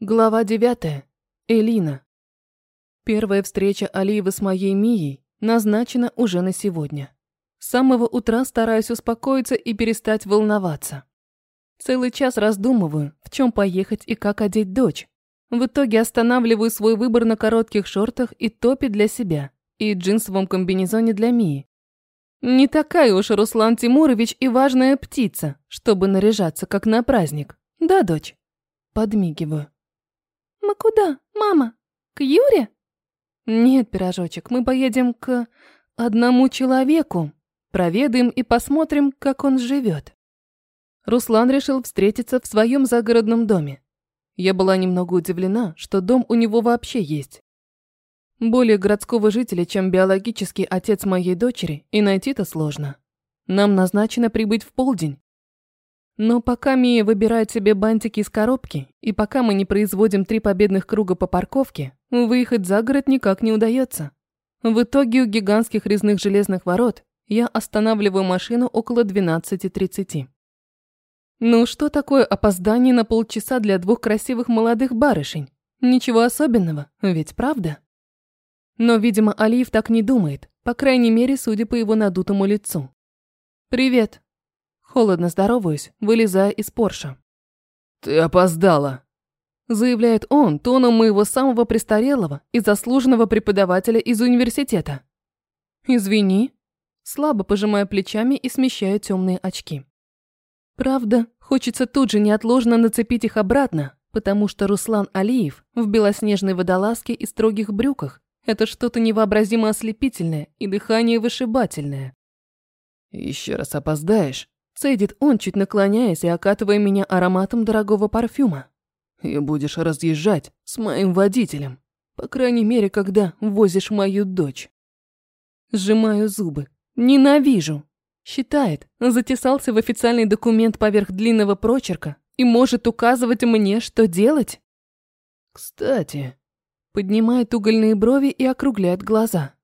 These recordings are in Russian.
Глава девятая. Элина. Первая встреча Алиевы с моей Мией назначена уже на сегодня. С самого утра стараюсь успокоиться и перестать волноваться. Целый час раздумываю, в чем поехать и как одеть дочь. В итоге останавливаю свой выбор на коротких шортах и топе для себя и джинсовом комбинезоне для Мии. Не такая уж Руслан Тимурович и важная птица, чтобы наряжаться как на праздник. Да, дочь? Подмигиваю. «Мы куда, мама? К Юре?» «Нет, пирожочек, мы поедем к одному человеку. Проведаем и посмотрим, как он живет». Руслан решил встретиться в своем загородном доме. Я была немного удивлена, что дом у него вообще есть. Более городского жителя, чем биологический отец моей дочери, и найти-то сложно. Нам назначено прибыть в полдень. Но пока Мия выбирает себе бантики из коробки, и пока мы не производим три победных круга по парковке, выехать за город никак не удается. В итоге у гигантских резных железных ворот я останавливаю машину около 12.30. Ну что такое опоздание на полчаса для двух красивых молодых барышень? Ничего особенного, ведь правда? Но, видимо, Алиев так не думает, по крайней мере, судя по его надутому лицу. «Привет». Холодно здороваюсь, вылезая из Порша. «Ты опоздала», – заявляет он тоном моего самого престарелого и заслуженного преподавателя из университета. «Извини». Слабо пожимая плечами и смещая темные очки. Правда, хочется тут же неотложно нацепить их обратно, потому что Руслан Алиев в белоснежной водолазке и строгих брюках это что-то невообразимо ослепительное и дыхание вышибательное. Еще раз опоздаешь, цедит он, чуть наклоняясь и окатывая меня ароматом дорогого парфюма. И будешь разъезжать с моим водителем. По крайней мере, когда возишь мою дочь. Сжимаю зубы. Ненавижу. Считает, затесался в официальный документ поверх длинного прочерка и может указывать мне, что делать. Кстати, Поднимает угольные брови и округляет глаза.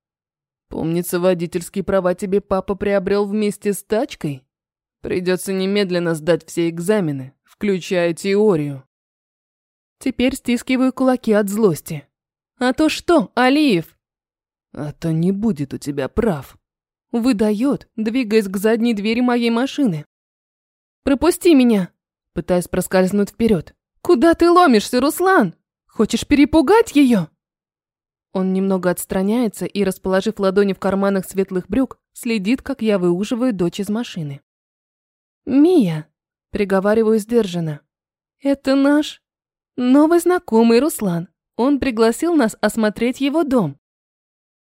Помнится, водительские права тебе папа приобрел вместе с тачкой? Придется немедленно сдать все экзамены, включая теорию. Теперь стискиваю кулаки от злости. А то что, Алиев? А то не будет у тебя прав. Выдает, двигаясь к задней двери моей машины. Пропусти меня, пытаясь проскользнуть вперед. Куда ты ломишься, Руслан? Хочешь перепугать ее? Он немного отстраняется и, расположив ладони в карманах светлых брюк, следит, как я выуживаю дочь из машины. «Мия», — приговариваю сдержанно, — «это наш новый знакомый Руслан. Он пригласил нас осмотреть его дом».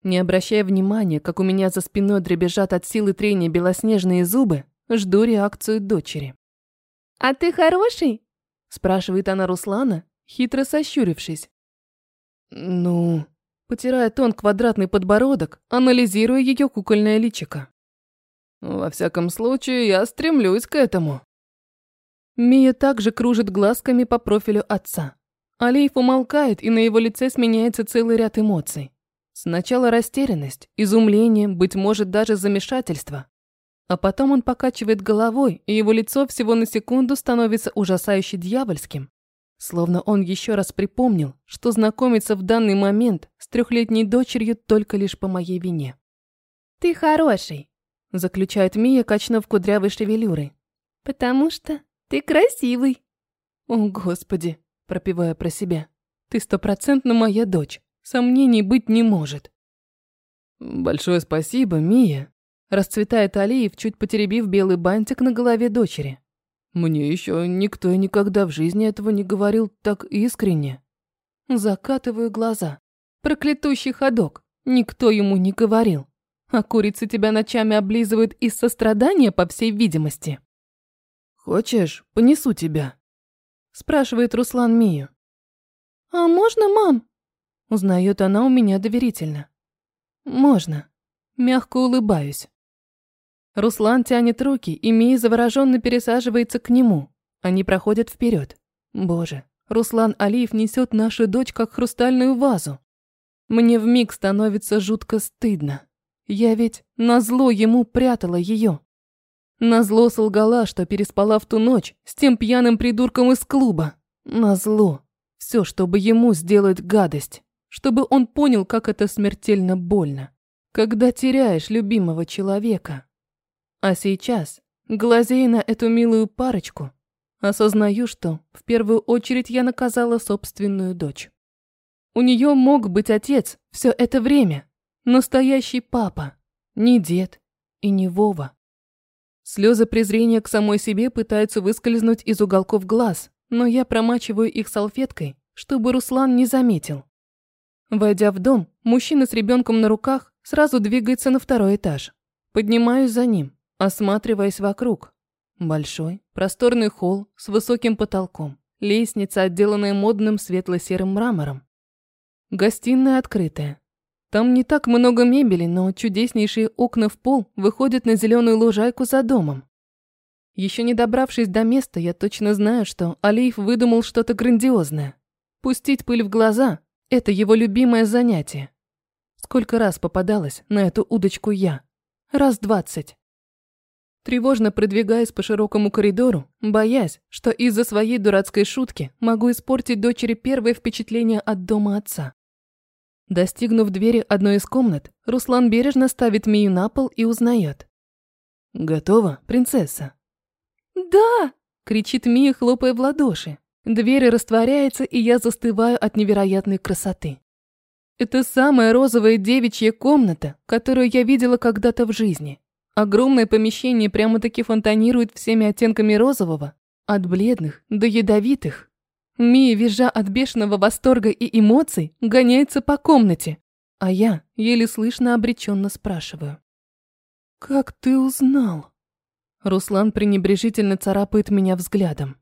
Не обращая внимания, как у меня за спиной дребезжат от силы трения белоснежные зубы, жду реакцию дочери. «А ты хороший?» – спрашивает она Руслана, хитро сощурившись. «Ну...» Потирая тон квадратный подбородок, анализируя ее кукольное личико. «Во всяком случае, я стремлюсь к этому». Мия также кружит глазками по профилю отца. Алиев умолкает, и на его лице сменяется целый ряд эмоций. Сначала растерянность, изумление, быть может, даже замешательство. А потом он покачивает головой, и его лицо всего на секунду становится ужасающе дьявольским. Словно он еще раз припомнил, что знакомится в данный момент с трехлетней дочерью только лишь по моей вине. «Ты хороший», – заключает Мия, качнув кудрявой шевелюрой. «Потому что ты красивый». «О, Господи!» – пропивая про себя. «Ты стопроцентно моя дочь. Сомнений быть не может». «Большое спасибо, Мия», – расцветает Алиев, чуть потеребив белый бантик на голове дочери. Мне еще никто и никогда в жизни этого не говорил так искренне. Закатываю глаза. Проклятущий ходок. Никто ему не говорил. А курицы тебя ночами облизывают из сострадания, по всей видимости. «Хочешь, понесу тебя?» Спрашивает Руслан Мию. «А можно, мам?» Узнает она у меня доверительно. «Можно». Мягко улыбаюсь. Руслан тянет руки, и Мия завороженно пересаживается к нему. Они проходят вперед. Боже, Руслан Алиев несет нашу дочь как хрустальную вазу. Мне вмиг становится жутко стыдно. Я ведь назло ему прятала ее. Назло солгала, что переспала в ту ночь с тем пьяным придурком из клуба. Назло. Все, чтобы ему сделать гадость. Чтобы он понял, как это смертельно больно. Когда теряешь любимого человека. А сейчас, глазея на эту милую парочку, осознаю, что в первую очередь я наказала собственную дочь. У нее мог быть отец все это время. Настоящий папа. Не дед и не Вова. Слезы презрения к самой себе пытаются выскользнуть из уголков глаз, но я промачиваю их салфеткой, чтобы Руслан не заметил. Войдя в дом, мужчина с ребенком на руках сразу двигается на второй этаж. Поднимаюсь за ним, осматриваясь вокруг. Большой, просторный холл с высоким потолком, лестница, отделанная модным светло-серым мрамором. Гостиная открытая, там не так много мебели, но чудеснейшие окна в пол выходят на зеленую лужайку за домом. Еще не добравшись до места, я точно знаю, что Алиев выдумал что-то грандиозное. Пустить пыль в глаза – это его любимое занятие. Сколько раз попадалась на эту удочку я? Раз двадцать. Тревожно продвигаясь по широкому коридору, боясь, что из-за своей дурацкой шутки могу испортить дочери первое впечатление от дома отца. Достигнув двери одной из комнат, Руслан бережно ставит Мию на пол и узнает. «Готова, принцесса?» «Да!» – кричит Мия, хлопая в ладоши. Дверь растворяется, и я застываю от невероятной красоты. Это самая розовая девичья комната, которую я видела когда-то в жизни. Огромное помещение прямо-таки фонтанирует всеми оттенками розового, от бледных до ядовитых. Мия, визжа от бешеного восторга и эмоций, гоняется по комнате, а я еле слышно обреченно спрашиваю. «Как ты узнал?» Руслан пренебрежительно царапает меня взглядом.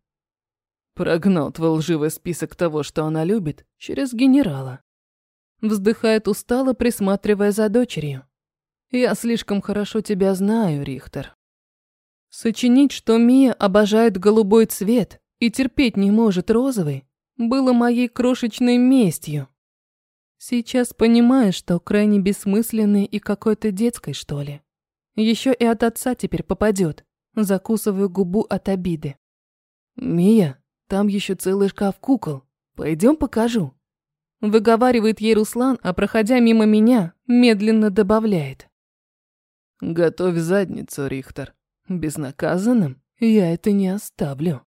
Прогнал твой лживый список того, что она любит, через генерала. Вздыхает устало, присматривая за дочерью. Я слишком хорошо тебя знаю, Рихтер. Сочинить, что Мия обожает голубой цвет, и терпеть не может розовый, было моей крошечной местью. Сейчас понимаю, что крайне бессмысленной и какой-то детской, что ли. Еще и от отца теперь попадет. Закусываю губу от обиды. «Мия, там еще целый шкаф кукол. Пойдем покажу». Выговаривает ей Руслан, а проходя мимо меня, медленно добавляет. «Готовь задницу, Рихтер. Безнаказанным я это не оставлю».